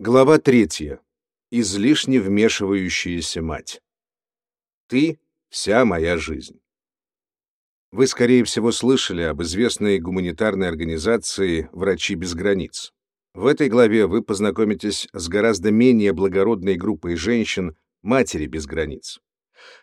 Глава третья. Излишне вмешивающаяся мать. Ты — вся моя жизнь. Вы, скорее всего, слышали об известной гуманитарной организации «Врачи без границ». В этой главе вы познакомитесь с гораздо менее благородной группой женщин «Матери без границ».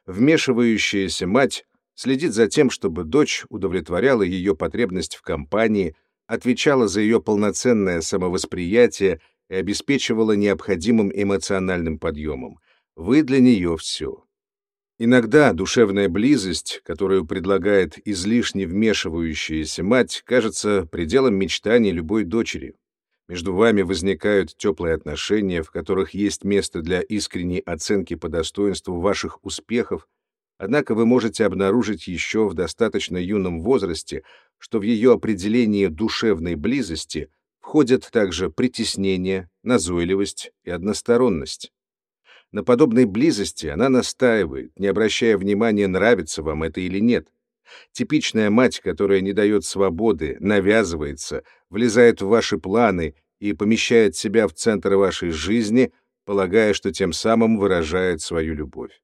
Вмешивающаяся мать следит за тем, чтобы дочь удовлетворяла ее потребность в компании, отвечала за ее полноценное самовосприятие и обеспечивала необходимым эмоциональным подъемом. Вы для нее все. Иногда душевная близость, которую предлагает излишне вмешивающаяся мать, кажется пределом мечтаний любой дочери. Между вами возникают теплые отношения, в которых есть место для искренней оценки по достоинству ваших успехов, однако вы можете обнаружить еще в достаточно юном возрасте, что в ее определении душевной близости входят также притеснение, назойливость и односторонность. На подобной близости она настаивает, не обращая внимания, нравится вам это или нет. Типичная мать, которая не дает свободы, навязывается, влезает в ваши планы и помещает себя в центр вашей жизни, полагая, что тем самым выражает свою любовь.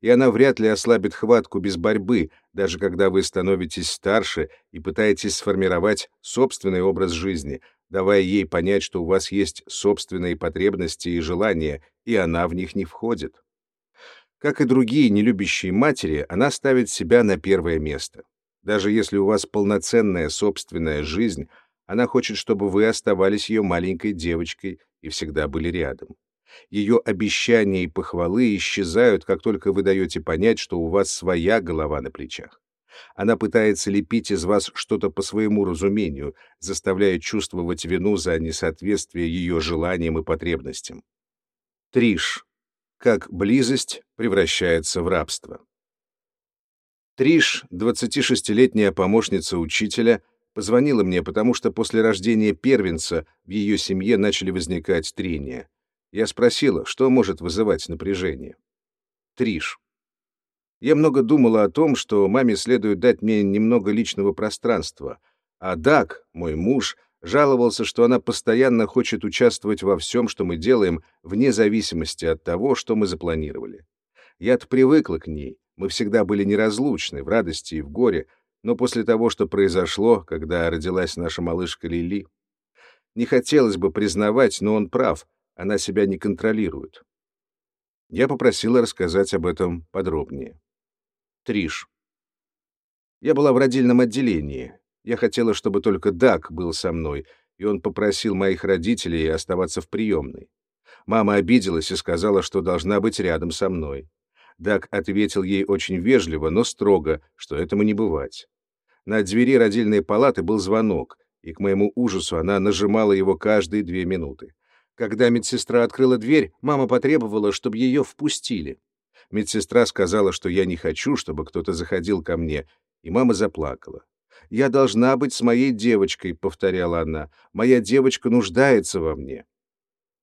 И она вряд ли ослабит хватку без борьбы, даже когда вы становитесь старше и пытаетесь сформировать собственный образ жизни, давая ей понять, что у вас есть собственные потребности и желания, и она в них не входит. Как и другие нелюбящие матери, она ставит себя на первое место. Даже если у вас полноценная собственная жизнь, она хочет, чтобы вы оставались ее маленькой девочкой и всегда были рядом. Ее обещания и похвалы исчезают, как только вы даете понять, что у вас своя голова на плечах. Она пытается лепить из вас что-то по своему разумению, заставляя чувствовать вину за несоответствие ее желаниям и потребностям. Триш. Как близость превращается в рабство. Триш, 26-летняя помощница учителя, позвонила мне, потому что после рождения первенца в ее семье начали возникать трения. Я спросила, что может вызывать напряжение. Триш. Я много думала о том, что маме следует дать мне немного личного пространства, а Даг, мой муж, жаловался, что она постоянно хочет участвовать во всем, что мы делаем, вне зависимости от того, что мы запланировали. Я-то привыкла к ней, мы всегда были неразлучны, в радости и в горе, но после того, что произошло, когда родилась наша малышка Лили, не хотелось бы признавать, но он прав, она себя не контролирует. Я попросила рассказать об этом подробнее. Триш. Я была в родильном отделении. Я хотела, чтобы только Даг был со мной, и он попросил моих родителей оставаться в приемной. Мама обиделась и сказала, что должна быть рядом со мной. Даг ответил ей очень вежливо, но строго, что этому не бывать. На двери родильной палаты был звонок, и к моему ужасу она нажимала его каждые две минуты. Когда медсестра открыла дверь, мама потребовала, чтобы ее впустили. Медсестра сказала, что я не хочу, чтобы кто-то заходил ко мне, и мама заплакала. «Я должна быть с моей девочкой», — повторяла она. «Моя девочка нуждается во мне».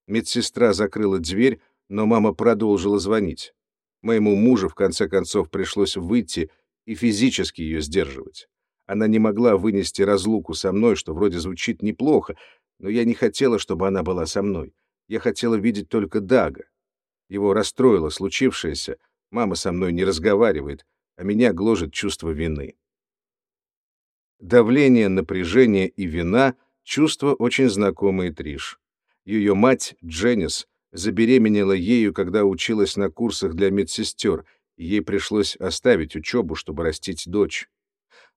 Медсестра закрыла дверь, но мама продолжила звонить. Моему мужу, в конце концов, пришлось выйти и физически ее сдерживать. Она не могла вынести разлуку со мной, что вроде звучит неплохо, но я не хотела, чтобы она была со мной. Я хотела видеть только Дага. Его расстроило случившееся, мама со мной не разговаривает, а меня гложет чувство вины. Давление, напряжение и вина — чувства очень знакомые Триш. Ее мать, Дженнис, забеременела ею, когда училась на курсах для медсестер, и ей пришлось оставить учебу, чтобы растить дочь.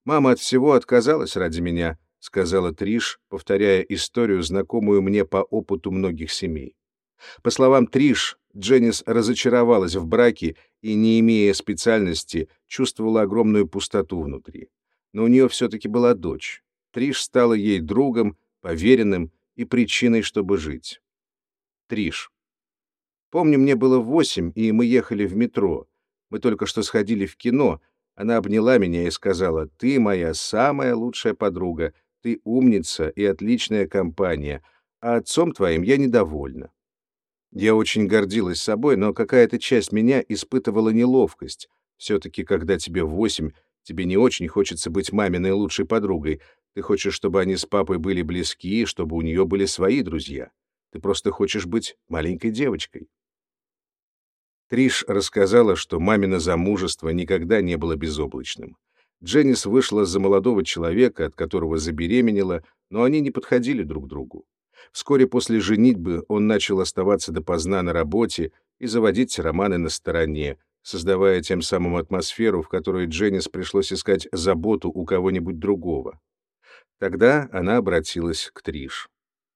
«Мама от всего отказалась ради меня», — сказала Триш, повторяя историю, знакомую мне по опыту многих семей. По словам Триш, Дженнис разочаровалась в браке и, не имея специальности, чувствовала огромную пустоту внутри. Но у нее все-таки была дочь. Триш стала ей другом, поверенным и причиной, чтобы жить. Триш. Помню, мне было восемь, и мы ехали в метро. Мы только что сходили в кино. Она обняла меня и сказала, «Ты моя самая лучшая подруга, ты умница и отличная компания, а отцом твоим я недовольна». Я очень гордилась собой, но какая-то часть меня испытывала неловкость. Все-таки, когда тебе восемь, тебе не очень хочется быть маминой лучшей подругой. Ты хочешь, чтобы они с папой были близки, чтобы у нее были свои друзья. Ты просто хочешь быть маленькой девочкой. Триш рассказала, что мамино замужество никогда не было безоблачным. Дженнис вышла за молодого человека, от которого забеременела, но они не подходили друг другу. Вскоре после женитьбы он начал оставаться допоздна на работе и заводить романы на стороне, создавая тем самым атмосферу, в которой Дженнис пришлось искать заботу у кого-нибудь другого. Тогда она обратилась к Триш.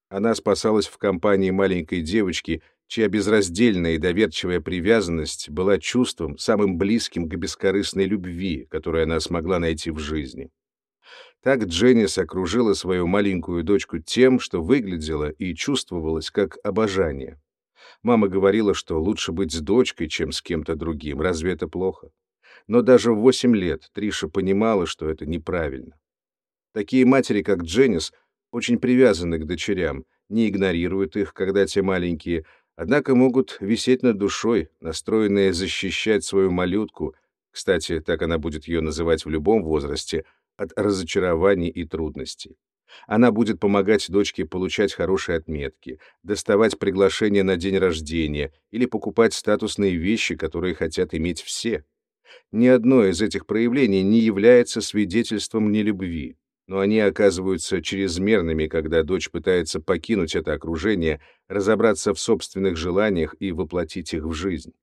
Она спасалась в компании маленькой девочки, чья безраздельная и доверчивая привязанность была чувством, самым близким к бескорыстной любви, которую она смогла найти в жизни. Так Дженнис окружила свою маленькую дочку тем, что выглядело и чувствовалось как обожание. Мама говорила, что лучше быть с дочкой, чем с кем-то другим. Разве это плохо? Но даже в восемь лет Триша понимала, что это неправильно. Такие матери, как Дженнис, очень привязаны к дочерям, не игнорируют их, когда те маленькие, однако могут висеть над душой, настроенные защищать свою малютку, кстати, так она будет ее называть в любом возрасте, от разочарований и трудностей. Она будет помогать дочке получать хорошие отметки, доставать приглашения на день рождения или покупать статусные вещи, которые хотят иметь все. Ни одно из этих проявлений не является свидетельством нелюбви но они оказываются чрезмерными, когда дочь пытается покинуть это окружение, разобраться в собственных желаниях и воплотить их в жизнь.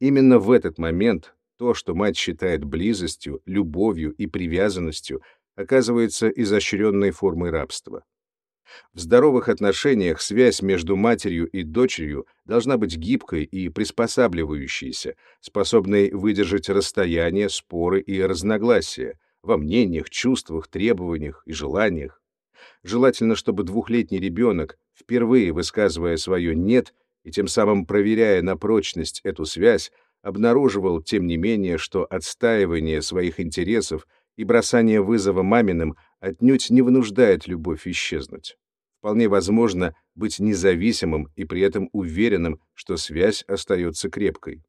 Именно в этот момент то, что мать считает близостью, любовью и привязанностью, оказывается изощренной формой рабства. В здоровых отношениях связь между матерью и дочерью должна быть гибкой и приспосабливающейся, способной выдержать расстояние, споры и разногласия, во мнениях, чувствах, требованиях и желаниях. Желательно, чтобы двухлетний ребенок, впервые высказывая свое «нет» и тем самым проверяя на прочность эту связь, обнаруживал, тем не менее, что отстаивание своих интересов и бросание вызова маминым отнюдь не вынуждает любовь исчезнуть. Вполне возможно быть независимым и при этом уверенным, что связь остается крепкой.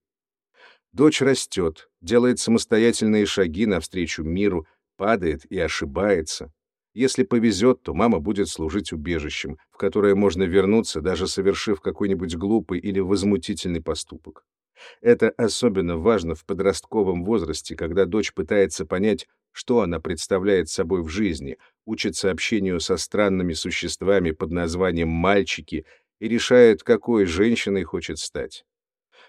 Дочь растет, делает самостоятельные шаги навстречу миру, падает и ошибается. Если повезет, то мама будет служить убежищем, в которое можно вернуться, даже совершив какой-нибудь глупый или возмутительный поступок. Это особенно важно в подростковом возрасте, когда дочь пытается понять, что она представляет собой в жизни, учится общению со странными существами под названием «мальчики» и решает, какой женщиной хочет стать.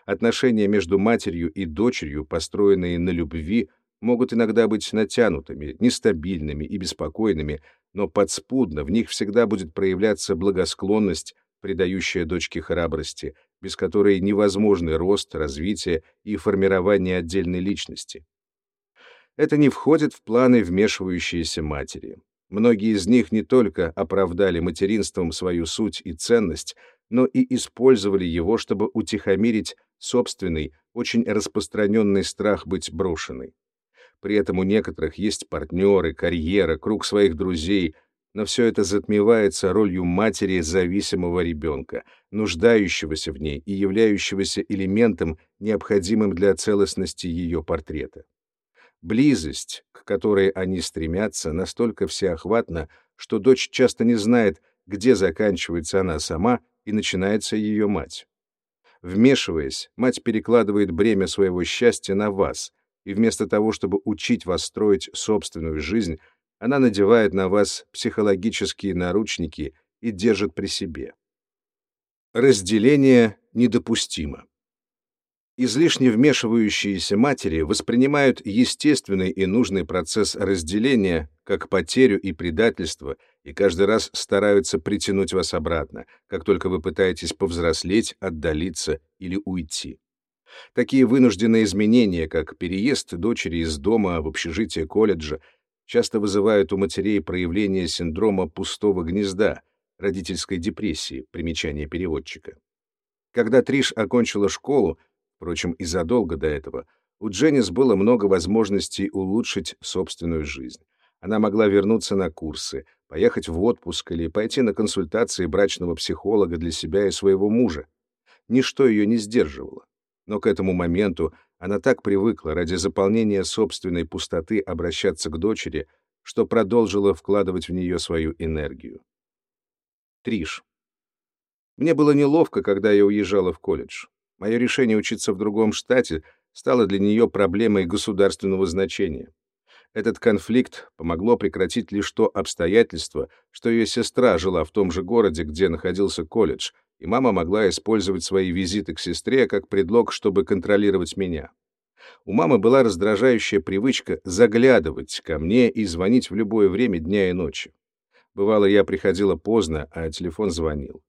Отношения между матерью и дочерью, построенные на любви, могут иногда быть натянутыми, нестабильными и беспокойными, но подспудно в них всегда будет проявляться благосклонность, придающая дочке храбрости, без которой невозможны рост, развитие и формирование отдельной личности. Это не входит в планы вмешивающиеся матери. Многие из них не только оправдали материнством свою суть и ценность, но и использовали его, чтобы утихомирить собственный, очень распространенный страх быть брошенной. При этом у некоторых есть партнеры, карьера, круг своих друзей, но все это затмевается ролью матери зависимого ребенка, нуждающегося в ней и являющегося элементом, необходимым для целостности ее портрета. Близость, к которой они стремятся, настолько всеохватна, что дочь часто не знает, где заканчивается она сама и начинается ее мать. Вмешиваясь, мать перекладывает бремя своего счастья на вас, и вместо того, чтобы учить вас строить собственную жизнь, она надевает на вас психологические наручники и держит при себе. Разделение недопустимо. Излишне вмешивающиеся матери воспринимают естественный и нужный процесс разделения как потерю и предательство и каждый раз стараются притянуть вас обратно, как только вы пытаетесь повзрослеть, отдалиться или уйти. Такие вынужденные изменения, как переезд дочери из дома в общежитие колледжа, часто вызывают у матерей проявление синдрома пустого гнезда, родительской депрессии, примечание переводчика. Когда Триш окончила школу, Впрочем, и задолго до этого у Дженнис было много возможностей улучшить собственную жизнь. Она могла вернуться на курсы, поехать в отпуск или пойти на консультации брачного психолога для себя и своего мужа. Ничто ее не сдерживало. Но к этому моменту она так привыкла ради заполнения собственной пустоты обращаться к дочери, что продолжила вкладывать в нее свою энергию. Триш. Мне было неловко, когда я уезжала в колледж. Мое решение учиться в другом штате стало для нее проблемой государственного значения. Этот конфликт помогло прекратить лишь то обстоятельство, что ее сестра жила в том же городе, где находился колледж, и мама могла использовать свои визиты к сестре как предлог, чтобы контролировать меня. У мамы была раздражающая привычка заглядывать ко мне и звонить в любое время дня и ночи. Бывало, я приходила поздно, а телефон звонил.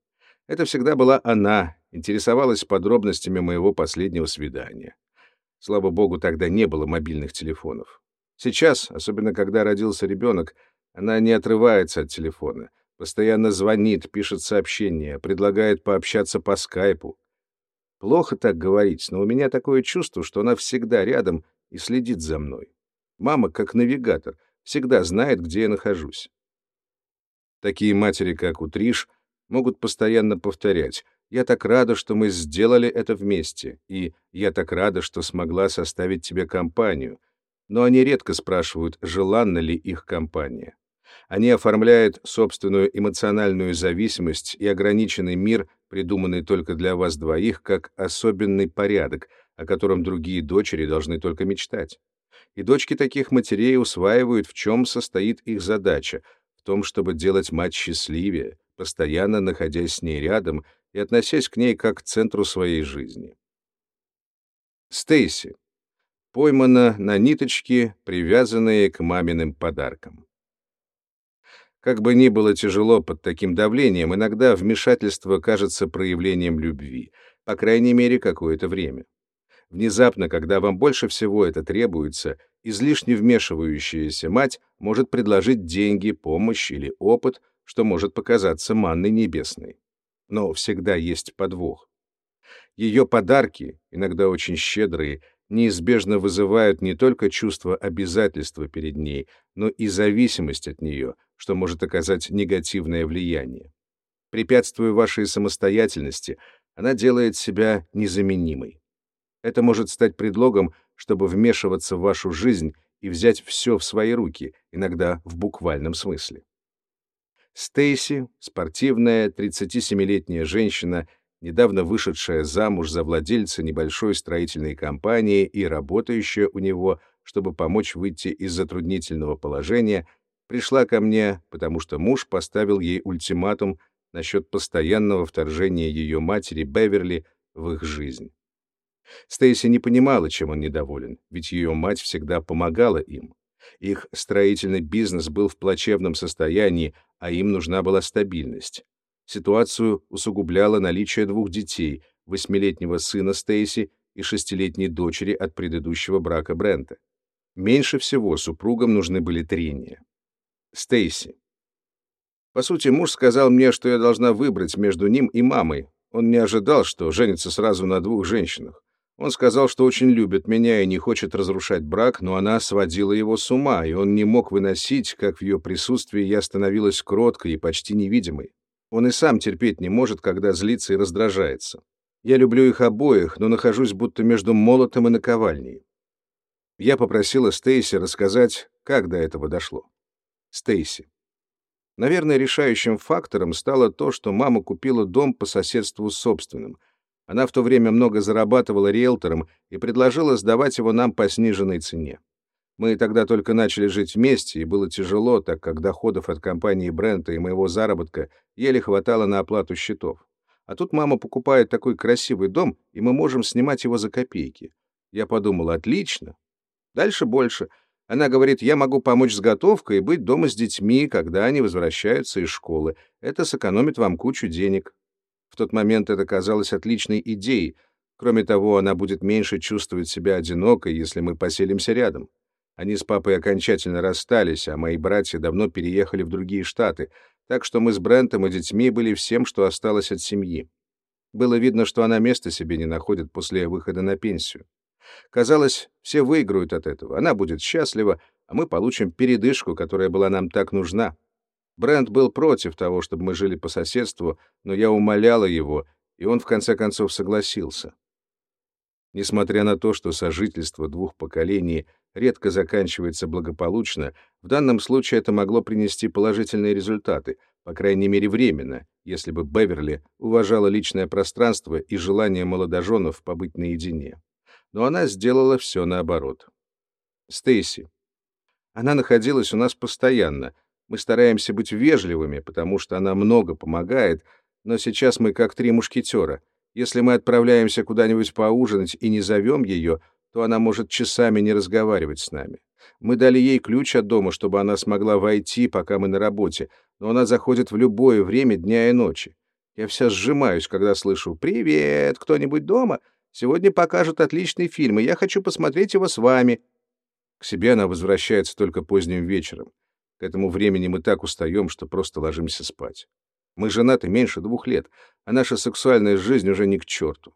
Это всегда была она, интересовалась подробностями моего последнего свидания. Слава богу, тогда не было мобильных телефонов. Сейчас, особенно когда родился ребенок, она не отрывается от телефона, постоянно звонит, пишет сообщения, предлагает пообщаться по скайпу. Плохо так говорить, но у меня такое чувство, что она всегда рядом и следит за мной. Мама, как навигатор, всегда знает, где я нахожусь. Такие матери, как у Триш, могут постоянно повторять «Я так рада, что мы сделали это вместе», и «Я так рада, что смогла составить тебе компанию», но они редко спрашивают, желанна ли их компания. Они оформляют собственную эмоциональную зависимость и ограниченный мир, придуманный только для вас двоих, как особенный порядок, о котором другие дочери должны только мечтать. И дочки таких матерей усваивают, в чем состоит их задача, в том, чтобы делать мать счастливее, постоянно находясь с ней рядом и относясь к ней как к центру своей жизни. Стейси. Поймана на ниточки, привязанные к маминым подаркам. Как бы ни было тяжело под таким давлением, иногда вмешательство кажется проявлением любви, по крайней мере, какое-то время. Внезапно, когда вам больше всего это требуется, излишне вмешивающаяся мать может предложить деньги, помощь или опыт, что может показаться манной небесной. Но всегда есть подвох. Ее подарки, иногда очень щедрые, неизбежно вызывают не только чувство обязательства перед ней, но и зависимость от нее, что может оказать негативное влияние. Препятствуя вашей самостоятельности, она делает себя незаменимой. Это может стать предлогом, чтобы вмешиваться в вашу жизнь и взять все в свои руки, иногда в буквальном смысле. Стейси, спортивная 37-летняя женщина, недавно вышедшая замуж за владельца небольшой строительной компании и работающая у него, чтобы помочь выйти из затруднительного положения, пришла ко мне, потому что муж поставил ей ультиматум насчет постоянного вторжения ее матери Беверли в их жизнь. Стейси не понимала, чем он недоволен, ведь ее мать всегда помогала им. Их строительный бизнес был в плачевном состоянии, а им нужна была стабильность. Ситуацию усугубляло наличие двух детей, восьмилетнего сына Стейси и шестилетней дочери от предыдущего брака Брента. Меньше всего супругам нужны были трения. Стейси. По сути, муж сказал мне, что я должна выбрать между ним и мамой. Он не ожидал, что женится сразу на двух женщинах. Он сказал, что очень любит меня и не хочет разрушать брак, но она сводила его с ума, и он не мог выносить, как в ее присутствии я становилась кроткой и почти невидимой. Он и сам терпеть не может, когда злится и раздражается. Я люблю их обоих, но нахожусь будто между молотом и наковальней. Я попросила Стейси рассказать, как до этого дошло. Стейси. Наверное, решающим фактором стало то, что мама купила дом по соседству с собственным — она в то время много зарабатывала риэлтором и предложила сдавать его нам по сниженной цене. Мы тогда только начали жить вместе, и было тяжело, так как доходов от компании Брента и моего заработка еле хватало на оплату счетов. А тут мама покупает такой красивый дом, и мы можем снимать его за копейки. Я подумал, отлично. Дальше больше. Она говорит, я могу помочь с готовкой и быть дома с детьми, когда они возвращаются из школы. Это сэкономит вам кучу денег. В тот момент это казалось отличной идеей. Кроме того, она будет меньше чувствовать себя одинокой, если мы поселимся рядом. Они с папой окончательно расстались, а мои братья давно переехали в другие штаты, так что мы с Брентом и детьми были всем, что осталось от семьи. Было видно, что она места себе не находит после выхода на пенсию. Казалось, все выиграют от этого. Она будет счастлива, а мы получим передышку, которая была нам так нужна. Брент был против того, чтобы мы жили по соседству, но я умоляла его, и он в конце концов согласился. Несмотря на то, что сожительство двух поколений редко заканчивается благополучно, в данном случае это могло принести положительные результаты, по крайней мере временно, если бы Беверли уважала личное пространство и желание молодоженов побыть наедине. Но она сделала все наоборот. Стейси. Она находилась у нас постоянно. Мы стараемся быть вежливыми, потому что она много помогает, но сейчас мы как три мушкетера. Если мы отправляемся куда-нибудь поужинать и не зовем ее, то она может часами не разговаривать с нами. Мы дали ей ключ от дома, чтобы она смогла войти, пока мы на работе, но она заходит в любое время дня и ночи. Я вся сжимаюсь, когда слышу «Привет! Кто-нибудь дома? Сегодня покажут отличный фильм, и я хочу посмотреть его с вами». К себе она возвращается только поздним вечером. К этому времени мы так устаем, что просто ложимся спать. Мы женаты меньше двух лет, а наша сексуальная жизнь уже ни к черту.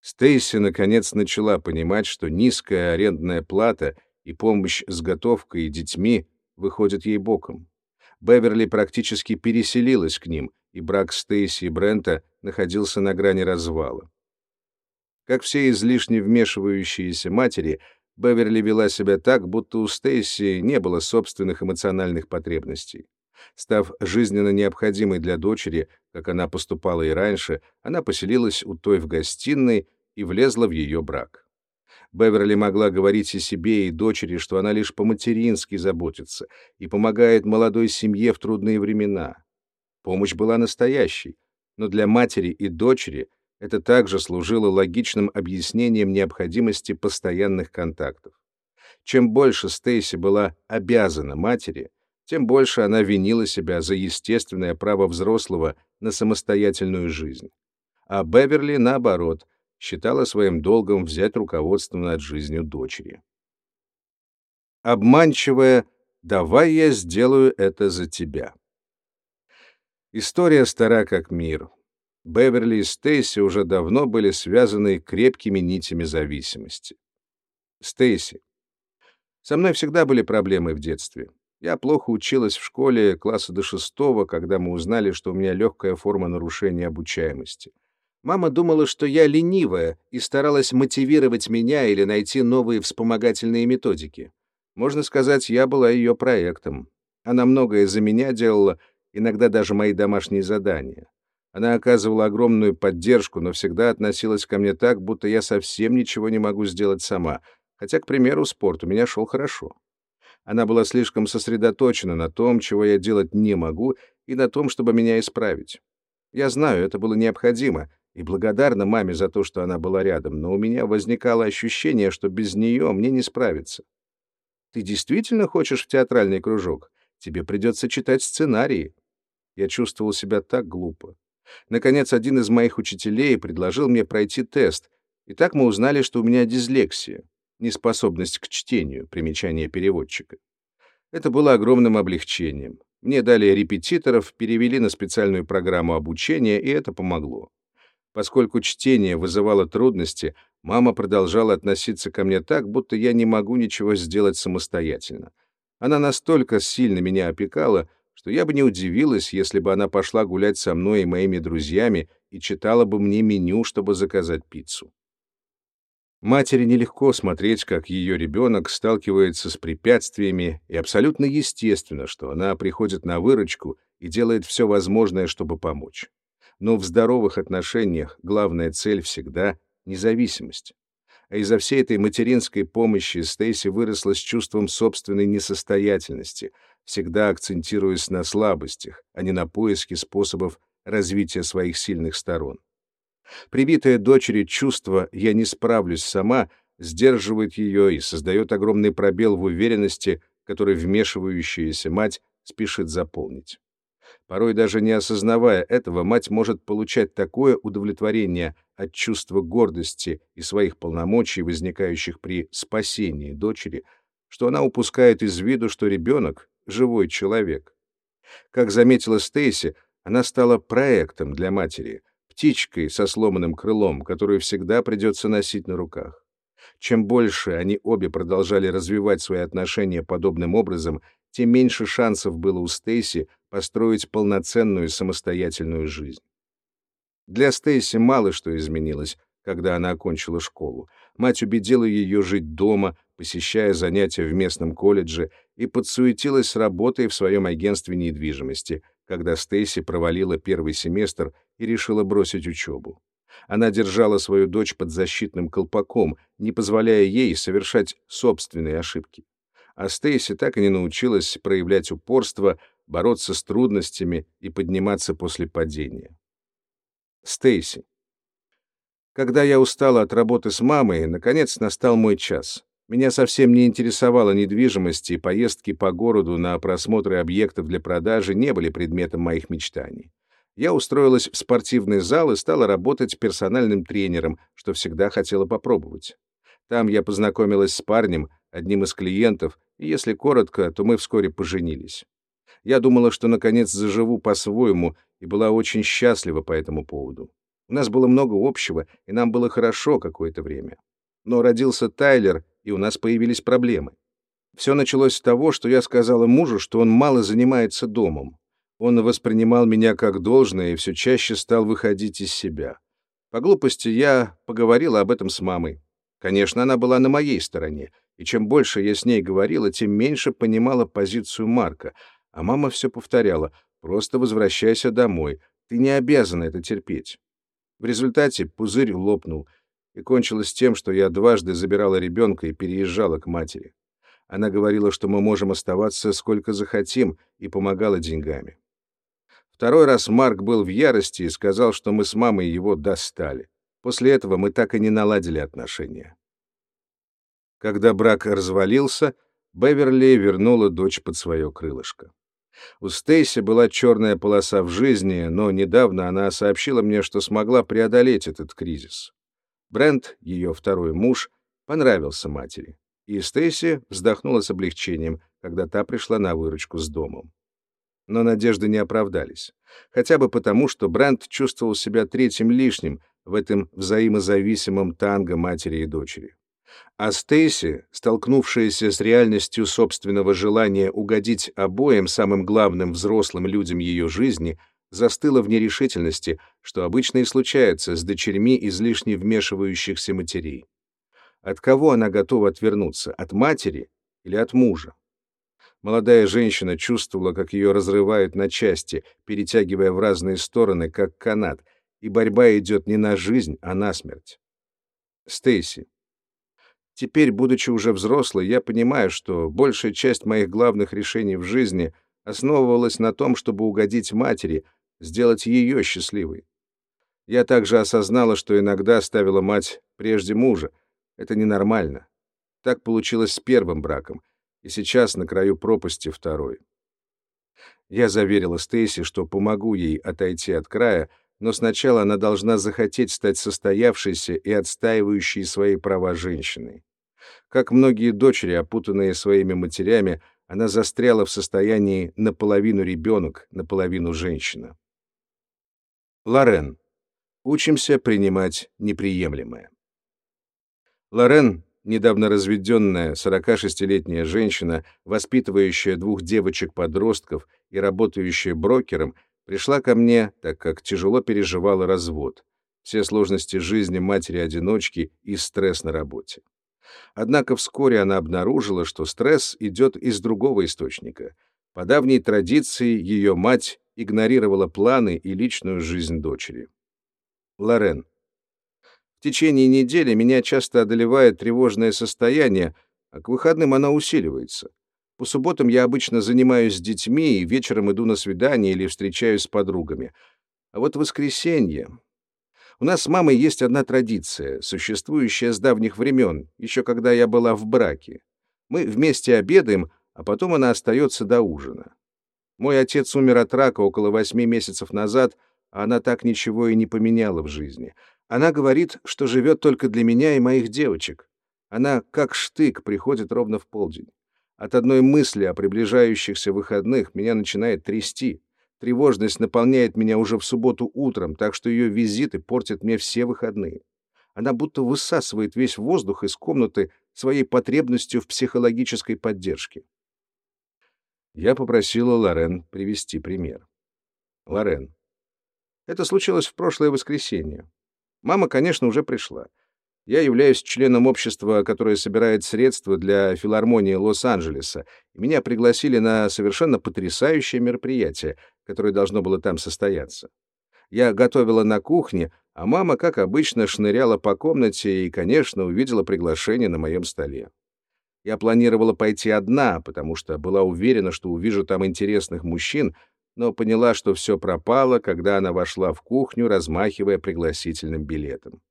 Стейси наконец начала понимать, что низкая арендная плата и помощь с готовкой и детьми выходят ей боком. Беверли практически переселилась к ним, и брак Стейси и Брента находился на грани развала. Как все излишне вмешивающиеся матери, Беверли вела себя так, будто у Стейси не было собственных эмоциональных потребностей. Став жизненно необходимой для дочери, как она поступала и раньше, она поселилась у той в гостиной и влезла в ее брак. Беверли могла говорить и себе, и дочери, что она лишь по-матерински заботится и помогает молодой семье в трудные времена. Помощь была настоящей, но для матери и дочери это также служило логичным объяснением необходимости постоянных контактов. Чем больше Стейси была обязана матери, тем больше она винила себя за естественное право взрослого на самостоятельную жизнь. А Беверли, наоборот, считала своим долгом взять руководство над жизнью дочери. Обманчивая «давай я сделаю это за тебя». История стара как мир. Беверли и Стейси уже давно были связаны крепкими нитями зависимости. Стейси. Со мной всегда были проблемы в детстве. Я плохо училась в школе класса до шестого, когда мы узнали, что у меня легкая форма нарушения обучаемости. Мама думала, что я ленивая, и старалась мотивировать меня или найти новые вспомогательные методики. Можно сказать, я была ее проектом. Она многое за меня делала, иногда даже мои домашние задания. Она оказывала огромную поддержку, но всегда относилась ко мне так, будто я совсем ничего не могу сделать сама, хотя, к примеру, спорт у меня шел хорошо. Она была слишком сосредоточена на том, чего я делать не могу, и на том, чтобы меня исправить. Я знаю, это было необходимо, и благодарна маме за то, что она была рядом, но у меня возникало ощущение, что без нее мне не справиться. «Ты действительно хочешь в театральный кружок? Тебе придется читать сценарии». Я чувствовал себя так глупо. Наконец, один из моих учителей предложил мне пройти тест, и так мы узнали, что у меня дислексия, неспособность к чтению, примечание переводчика. Это было огромным облегчением. Мне дали репетиторов, перевели на специальную программу обучения, и это помогло. Поскольку чтение вызывало трудности, мама продолжала относиться ко мне так, будто я не могу ничего сделать самостоятельно. Она настолько сильно меня опекала, что я бы не удивилась, если бы она пошла гулять со мной и моими друзьями и читала бы мне меню, чтобы заказать пиццу. Матери нелегко смотреть, как ее ребенок сталкивается с препятствиями, и абсолютно естественно, что она приходит на выручку и делает все возможное, чтобы помочь но в здоровых отношениях главная цель всегда — независимость. А из-за всей этой материнской помощи Стейси выросла с чувством собственной несостоятельности, всегда акцентируясь на слабостях, а не на поиске способов развития своих сильных сторон. Прибитое дочери чувство «я не справлюсь сама» сдерживает ее и создает огромный пробел в уверенности, который вмешивающаяся мать спешит заполнить. Порой даже не осознавая этого, мать может получать такое удовлетворение от чувства гордости и своих полномочий, возникающих при спасении дочери, что она упускает из виду, что ребенок — живой человек. Как заметила Стейси, она стала проектом для матери, птичкой со сломанным крылом, которую всегда придется носить на руках. Чем больше они обе продолжали развивать свои отношения подобным образом, тем меньше шансов было у Стейси построить полноценную самостоятельную жизнь. Для Стейси мало что изменилось, когда она окончила школу. Мать убедила ее жить дома, посещая занятия в местном колледже, и подсуетилась с работой в своем агентстве недвижимости, когда Стейси провалила первый семестр и решила бросить учебу. Она держала свою дочь под защитным колпаком, не позволяя ей совершать собственные ошибки. А Стейси так и не научилась проявлять упорство, бороться с трудностями и подниматься после падения. Стейси. Когда я устала от работы с мамой, наконец настал мой час. Меня совсем не интересовала недвижимость, и поездки по городу на просмотры объектов для продажи не были предметом моих мечтаний. Я устроилась в спортивный зал и стала работать персональным тренером, что всегда хотела попробовать. Там я познакомилась с парнем, одним из клиентов, и если коротко, то мы вскоре поженились. Я думала, что наконец заживу по-своему, и была очень счастлива по этому поводу. У нас было много общего, и нам было хорошо какое-то время. Но родился Тайлер, и у нас появились проблемы. Все началось с того, что я сказала мужу, что он мало занимается домом. Он воспринимал меня как должное и все чаще стал выходить из себя. По глупости я поговорила об этом с мамой. Конечно, она была на моей стороне, и чем больше я с ней говорила, тем меньше понимала позицию Марка, а мама все повторяла «просто возвращайся домой, ты не обязана это терпеть». В результате пузырь лопнул, и кончилось тем, что я дважды забирала ребенка и переезжала к матери. Она говорила, что мы можем оставаться сколько захотим, и помогала деньгами. Второй раз Марк был в ярости и сказал, что мы с мамой его достали. После этого мы так и не наладили отношения. Когда брак развалился, Беверли вернула дочь под свое крылышко. У Стейси была черная полоса в жизни, но недавно она сообщила мне, что смогла преодолеть этот кризис. Брент, ее второй муж, понравился матери, и Стейси вздохнула с облегчением, когда та пришла на выручку с домом. Но надежды не оправдались, хотя бы потому, что Брент чувствовал себя третьим лишним в этом взаимозависимом танго матери и дочери. А Стейси, столкнувшаяся с реальностью собственного желания угодить обоим самым главным взрослым людям ее жизни, застыла в нерешительности, что обычно и случается с дочерьми излишне вмешивающихся матерей. От кого она готова отвернуться, от матери или от мужа? Молодая женщина чувствовала, как ее разрывают на части, перетягивая в разные стороны, как канат, и борьба идет не на жизнь, а на смерть. Стейси. Теперь, будучи уже взрослой, я понимаю, что большая часть моих главных решений в жизни основывалась на том, чтобы угодить матери, сделать ее счастливой. Я также осознала, что иногда ставила мать прежде мужа. Это ненормально. Так получилось с первым браком, и сейчас на краю пропасти второй. Я заверила Стейси, что помогу ей отойти от края, но сначала она должна захотеть стать состоявшейся и отстаивающей свои права женщиной. Как многие дочери, опутанные своими матерями, она застряла в состоянии наполовину ребенок, наполовину женщина. Лорен. Учимся принимать неприемлемое. Лорен, недавно разведенная 46-летняя женщина, воспитывающая двух девочек-подростков и работающая брокером, пришла ко мне, так как тяжело переживала развод, все сложности жизни матери-одиночки и стресс на работе. Однако вскоре она обнаружила, что стресс идет из другого источника. По давней традиции ее мать игнорировала планы и личную жизнь дочери. Лорен. В течение недели меня часто одолевает тревожное состояние, а к выходным оно усиливается. По субботам я обычно занимаюсь с детьми и вечером иду на свидание или встречаюсь с подругами. А вот воскресенье... У нас с мамой есть одна традиция, существующая с давних времен, еще когда я была в браке. Мы вместе обедаем, а потом она остается до ужина. Мой отец умер от рака около восьми месяцев назад, а она так ничего и не поменяла в жизни. Она говорит, что живет только для меня и моих девочек. Она, как штык, приходит ровно в полдень. От одной мысли о приближающихся выходных меня начинает трясти. Тревожность наполняет меня уже в субботу утром, так что ее визиты портят мне все выходные. Она будто высасывает весь воздух из комнаты своей потребностью в психологической поддержке. Я попросила Лорен привести пример. Лорен. Это случилось в прошлое воскресенье. Мама, конечно, уже пришла. Я являюсь членом общества, которое собирает средства для филармонии Лос-Анджелеса, и меня пригласили на совершенно потрясающее мероприятие, которое должно было там состояться. Я готовила на кухне, а мама, как обычно, шныряла по комнате и, конечно, увидела приглашение на моем столе. Я планировала пойти одна, потому что была уверена, что увижу там интересных мужчин, но поняла, что все пропало, когда она вошла в кухню, размахивая пригласительным билетом.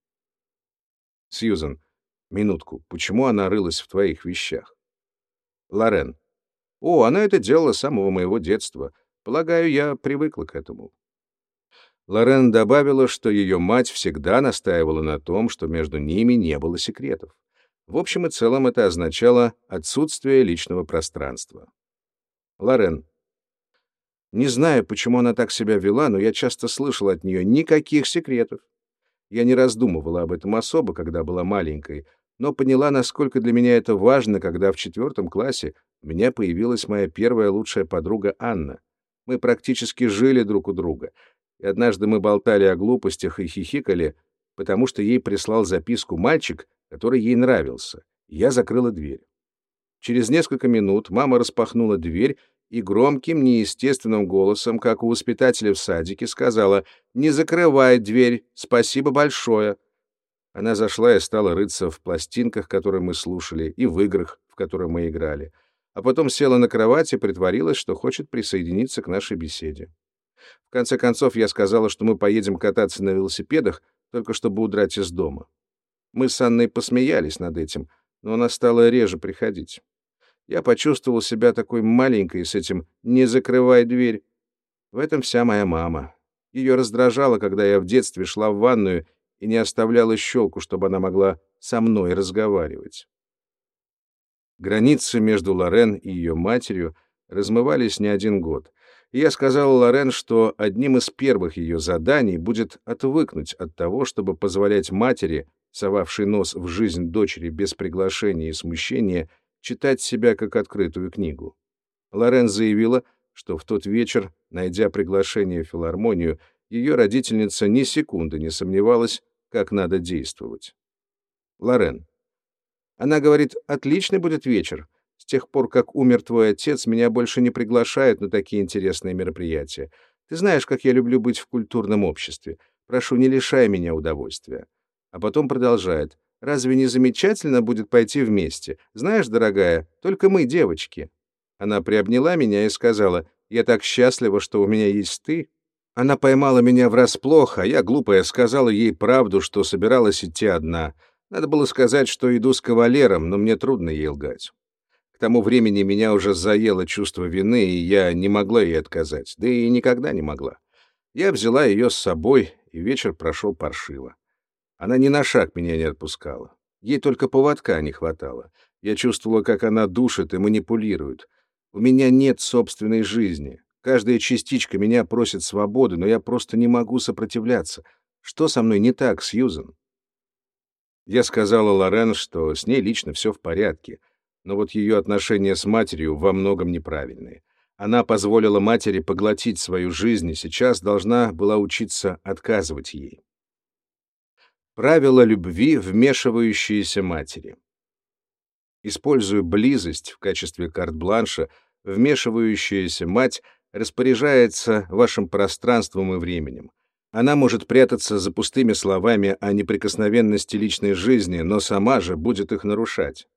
Сьюзен, минутку, почему она рылась в твоих вещах? Лорен. О, она это делала с самого моего детства. Полагаю, я привыкла к этому. Лорен добавила, что ее мать всегда настаивала на том, что между ними не было секретов. В общем и целом это означало отсутствие личного пространства. Лорен. Не знаю, почему она так себя вела, но я часто слышал от нее никаких секретов. Я не раздумывала об этом особо, когда была маленькой, но поняла, насколько для меня это важно, когда в четвертом классе у меня появилась моя первая лучшая подруга Анна. Мы практически жили друг у друга, и однажды мы болтали о глупостях и хихикали, потому что ей прислал записку мальчик, который ей нравился. Я закрыла дверь. Через несколько минут мама распахнула дверь и громким, неестественным голосом, как у воспитателя в садике, сказала «Не закрывай дверь, спасибо большое». Она зашла и стала рыться в пластинках, которые мы слушали, и в играх, в которые мы играли, а потом села на кровать и притворилась, что хочет присоединиться к нашей беседе. В конце концов, я сказала, что мы поедем кататься на велосипедах, только чтобы удрать из дома. Мы с Анной посмеялись над этим, но она стала реже приходить. Я почувствовал себя такой маленькой с этим «не закрывай дверь». В этом вся моя мама. Ее раздражало, когда я в детстве шла в ванную и не оставляла щелку, чтобы она могла со мной разговаривать. Границы между Лорен и ее матерью размывались не один год. Я сказал Лорен, что одним из первых ее заданий будет отвыкнуть от того, чтобы позволять матери, совавшей нос в жизнь дочери без приглашения и смущения, читать себя как открытую книгу. Лорен заявила, что в тот вечер, найдя приглашение в филармонию, ее родительница ни секунды не сомневалась, как надо действовать. Лорен. Она говорит, отличный будет вечер. С тех пор, как умер твой отец, меня больше не приглашают на такие интересные мероприятия. Ты знаешь, как я люблю быть в культурном обществе. Прошу, не лишай меня удовольствия. А потом продолжает. Разве не замечательно будет пойти вместе? Знаешь, дорогая, только мы девочки». Она приобняла меня и сказала, «Я так счастлива, что у меня есть ты». Она поймала меня врасплох, а я, глупая, сказала ей правду, что собиралась идти одна. Надо было сказать, что иду с кавалером, но мне трудно ей лгать. К тому времени меня уже заело чувство вины, и я не могла ей отказать, да и никогда не могла. Я взяла ее с собой, и вечер прошел паршиво. Она ни на шаг меня не отпускала. Ей только поводка не хватало. Я чувствовала, как она душит и манипулирует. У меня нет собственной жизни. Каждая частичка меня просит свободы, но я просто не могу сопротивляться. Что со мной не так, Сьюзен? Я сказала Лорен, что с ней лично все в порядке, но вот ее отношения с матерью во многом неправильные. Она позволила матери поглотить свою жизнь и сейчас должна была учиться отказывать ей. Правила любви, вмешивающиеся матери. Используя близость в качестве карт-бланша, вмешивающаяся мать распоряжается вашим пространством и временем. Она может прятаться за пустыми словами о неприкосновенности личной жизни, но сама же будет их нарушать.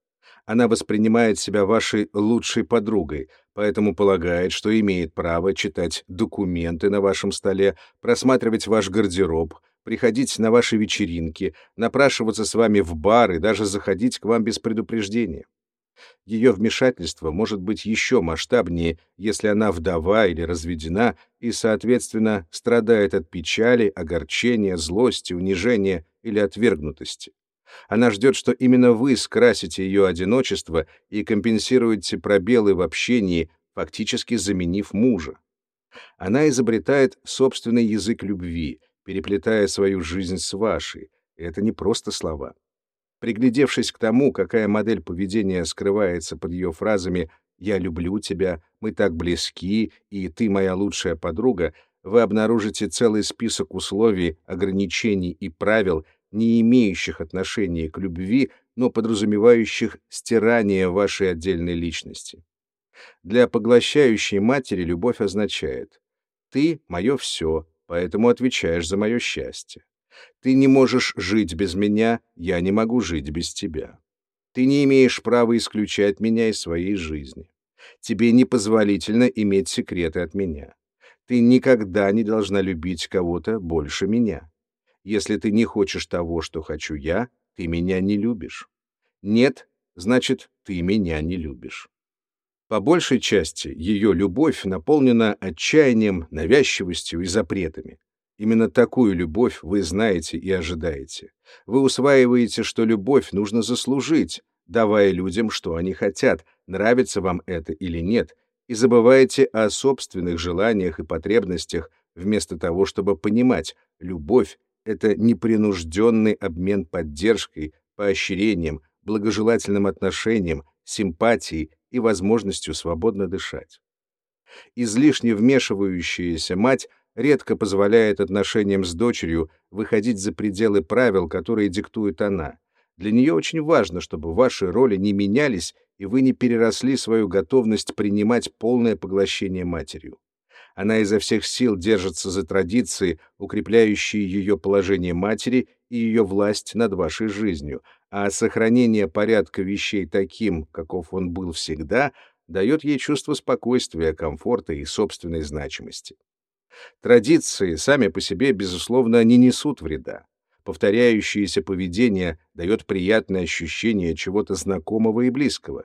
Она воспринимает себя вашей лучшей подругой, поэтому полагает, что имеет право читать документы на вашем столе, просматривать ваш гардероб, приходить на ваши вечеринки, напрашиваться с вами в бар и даже заходить к вам без предупреждения. Ее вмешательство может быть еще масштабнее, если она вдова или разведена и, соответственно, страдает от печали, огорчения, злости, унижения или отвергнутости. Она ждет, что именно вы скрасите ее одиночество и компенсируете пробелы в общении, фактически заменив мужа. Она изобретает собственный язык любви, переплетая свою жизнь с вашей. И это не просто слова. Приглядевшись к тому, какая модель поведения скрывается под ее фразами «я люблю тебя», «мы так близки» и «ты моя лучшая подруга», вы обнаружите целый список условий, ограничений и правил, не имеющих отношения к любви, но подразумевающих стирание вашей отдельной личности. Для поглощающей матери любовь означает «ты — мое все, поэтому отвечаешь за мое счастье». Ты не можешь жить без меня, я не могу жить без тебя. Ты не имеешь права исключать меня из своей жизни. Тебе непозволительно иметь секреты от меня. Ты никогда не должна любить кого-то больше меня. Если ты не хочешь того, что хочу я, ты меня не любишь. Нет, значит, ты меня не любишь. По большей части ее любовь наполнена отчаянием, навязчивостью и запретами. Именно такую любовь вы знаете и ожидаете. Вы усваиваете, что любовь нужно заслужить, давая людям, что они хотят, нравится вам это или нет, и забываете о собственных желаниях и потребностях, вместо того, чтобы понимать, любовь — это непринужденный обмен поддержкой, поощрением, благожелательным отношением, симпатией и возможностью свободно дышать. Излишне вмешивающаяся мать редко позволяет отношениям с дочерью выходить за пределы правил, которые диктует она. Для нее очень важно, чтобы ваши роли не менялись, и вы не переросли свою готовность принимать полное поглощение матерью. Она изо всех сил держится за традиции, укрепляющие ее положение матери и ее власть над вашей жизнью, а сохранение порядка вещей таким, каков он был всегда, дает ей чувство спокойствия, комфорта и собственной значимости. Традиции сами по себе, безусловно, не несут вреда. Повторяющееся поведение дает приятное ощущение чего-то знакомого и близкого.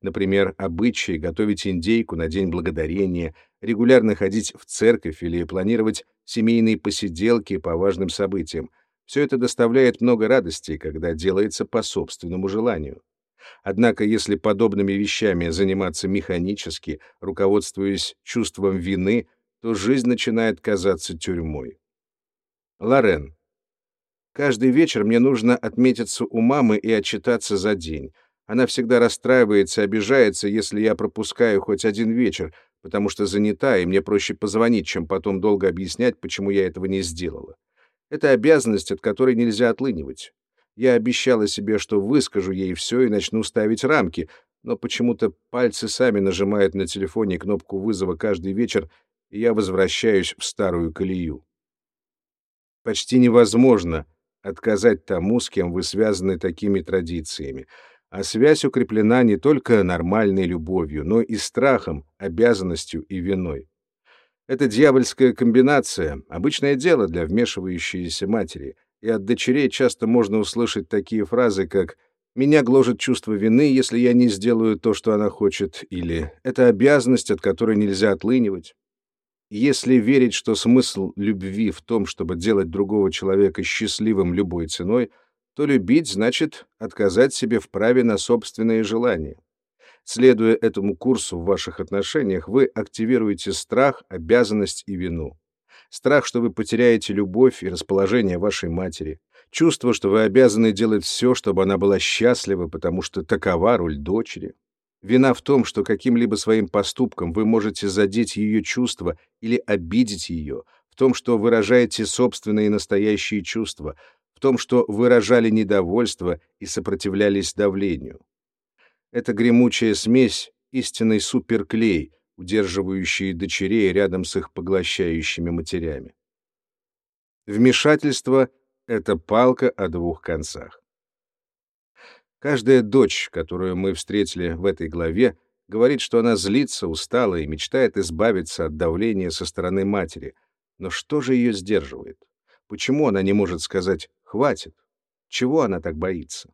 Например, обычаи готовить индейку на День Благодарения, регулярно ходить в церковь или планировать семейные посиделки по важным событиям. Все это доставляет много радости, когда делается по собственному желанию. Однако, если подобными вещами заниматься механически, руководствуясь чувством вины, то жизнь начинает казаться тюрьмой. Лорен. Каждый вечер мне нужно отметиться у мамы и отчитаться за день. Она всегда расстраивается, обижается, если я пропускаю хоть один вечер, потому что занята, и мне проще позвонить, чем потом долго объяснять, почему я этого не сделала. Это обязанность, от которой нельзя отлынивать. Я обещала себе, что выскажу ей все и начну ставить рамки, но почему-то пальцы сами нажимают на телефоне кнопку вызова каждый вечер, и я возвращаюсь в старую колею. Почти невозможно отказать тому, с кем вы связаны такими традициями, а связь укреплена не только нормальной любовью, но и страхом, обязанностью и виной. Это дьявольская комбинация — обычное дело для вмешивающейся матери, и от дочерей часто можно услышать такие фразы, как «меня гложет чувство вины, если я не сделаю то, что она хочет», или «это обязанность, от которой нельзя отлынивать». Если верить, что смысл любви в том, чтобы делать другого человека счастливым любой ценой, то любить значит отказать себе в праве на собственные желания. Следуя этому курсу в ваших отношениях, вы активируете страх, обязанность и вину. Страх, что вы потеряете любовь и расположение вашей матери. Чувство, что вы обязаны делать все, чтобы она была счастлива, потому что такова роль дочери. Вина в том, что каким-либо своим поступком вы можете задеть ее чувства или обидеть ее, в том, что выражаете собственные настоящие чувства, в том, что выражали недовольство и сопротивлялись давлению. Это гремучая смесь — истинный суперклей, удерживающий дочерей рядом с их поглощающими матерями. Вмешательство — это палка о двух концах. Каждая дочь, которую мы встретили в этой главе, говорит, что она злится, устала и мечтает избавиться от давления со стороны матери. Но что же ее сдерживает? Почему она не может сказать «хватит»? Чего она так боится?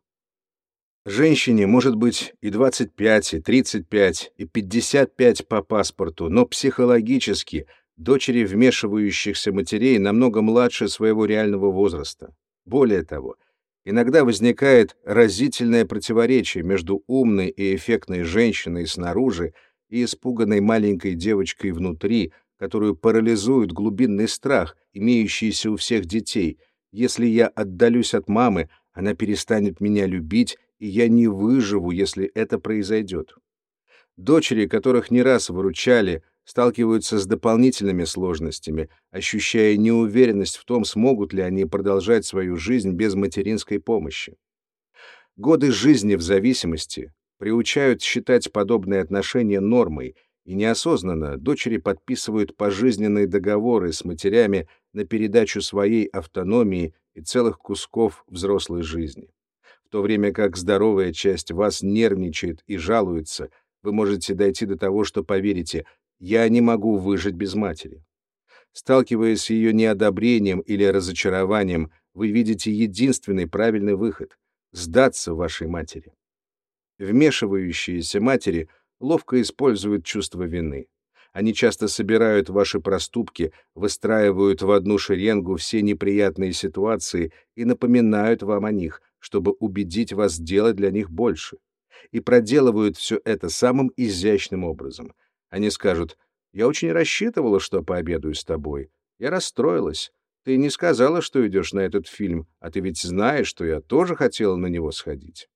Женщине может быть и 25, и 35, и 55 по паспорту, но психологически дочери вмешивающихся матерей намного младше своего реального возраста. Более того, Иногда возникает разительное противоречие между умной и эффектной женщиной снаружи и испуганной маленькой девочкой внутри, которую парализует глубинный страх, имеющийся у всех детей. Если я отдалюсь от мамы, она перестанет меня любить, и я не выживу, если это произойдет. Дочери, которых не раз выручали, сталкиваются с дополнительными сложностями, ощущая неуверенность в том, смогут ли они продолжать свою жизнь без материнской помощи. Годы жизни в зависимости приучают считать подобные отношения нормой, и неосознанно дочери подписывают пожизненные договоры с матерями на передачу своей автономии и целых кусков взрослой жизни. То время как здоровая часть вас нервничает и жалуется, вы можете дойти до того, что поверите «я не могу выжить без матери». Сталкиваясь с ее неодобрением или разочарованием, вы видите единственный правильный выход — сдаться вашей матери. Вмешивающиеся матери ловко используют чувство вины. Они часто собирают ваши проступки, выстраивают в одну шеренгу все неприятные ситуации и напоминают вам о них, чтобы убедить вас делать для них больше. И проделывают все это самым изящным образом. Они скажут, «Я очень рассчитывала, что пообедаю с тобой. Я расстроилась. Ты не сказала, что идешь на этот фильм, а ты ведь знаешь, что я тоже хотела на него сходить».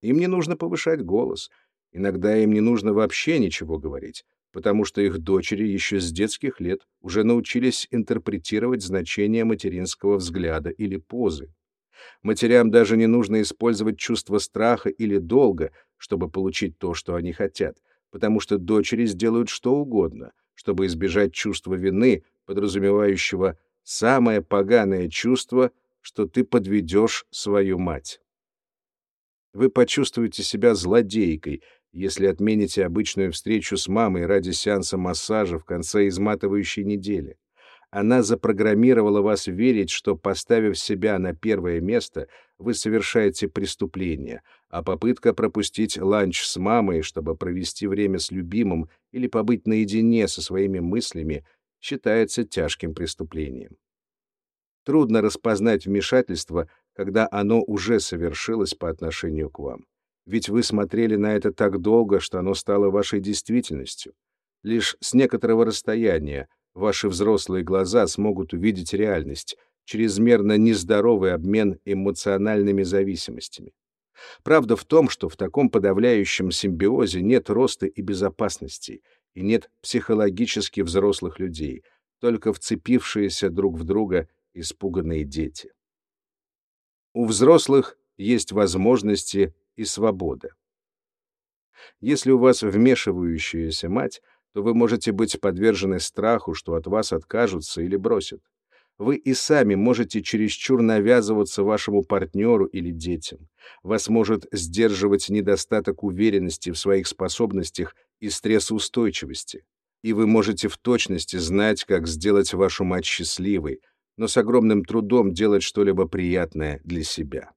Им не нужно повышать голос. Иногда им не нужно вообще ничего говорить потому что их дочери еще с детских лет уже научились интерпретировать значение материнского взгляда или позы. Матерям даже не нужно использовать чувство страха или долга, чтобы получить то, что они хотят, потому что дочери сделают что угодно, чтобы избежать чувства вины, подразумевающего самое поганое чувство, что ты подведешь свою мать. Вы почувствуете себя злодейкой, если отмените обычную встречу с мамой ради сеанса массажа в конце изматывающей недели. Она запрограммировала вас верить, что, поставив себя на первое место, вы совершаете преступление, а попытка пропустить ланч с мамой, чтобы провести время с любимым или побыть наедине со своими мыслями, считается тяжким преступлением. Трудно распознать вмешательство, когда оно уже совершилось по отношению к вам. Ведь вы смотрели на это так долго, что оно стало вашей действительностью. Лишь с некоторого расстояния ваши взрослые глаза смогут увидеть реальность, чрезмерно нездоровый обмен эмоциональными зависимостями. Правда в том, что в таком подавляющем симбиозе нет роста и безопасности, и нет психологически взрослых людей, только вцепившиеся друг в друга испуганные дети. У взрослых есть возможности и свобода. Если у вас вмешивающаяся мать, то вы можете быть подвержены страху, что от вас откажутся или бросят. Вы и сами можете чересчур навязываться вашему партнеру или детям. Вас может сдерживать недостаток уверенности в своих способностях и стрессоустойчивости. И вы можете в точности знать, как сделать вашу мать счастливой, но с огромным трудом делать что-либо приятное для себя.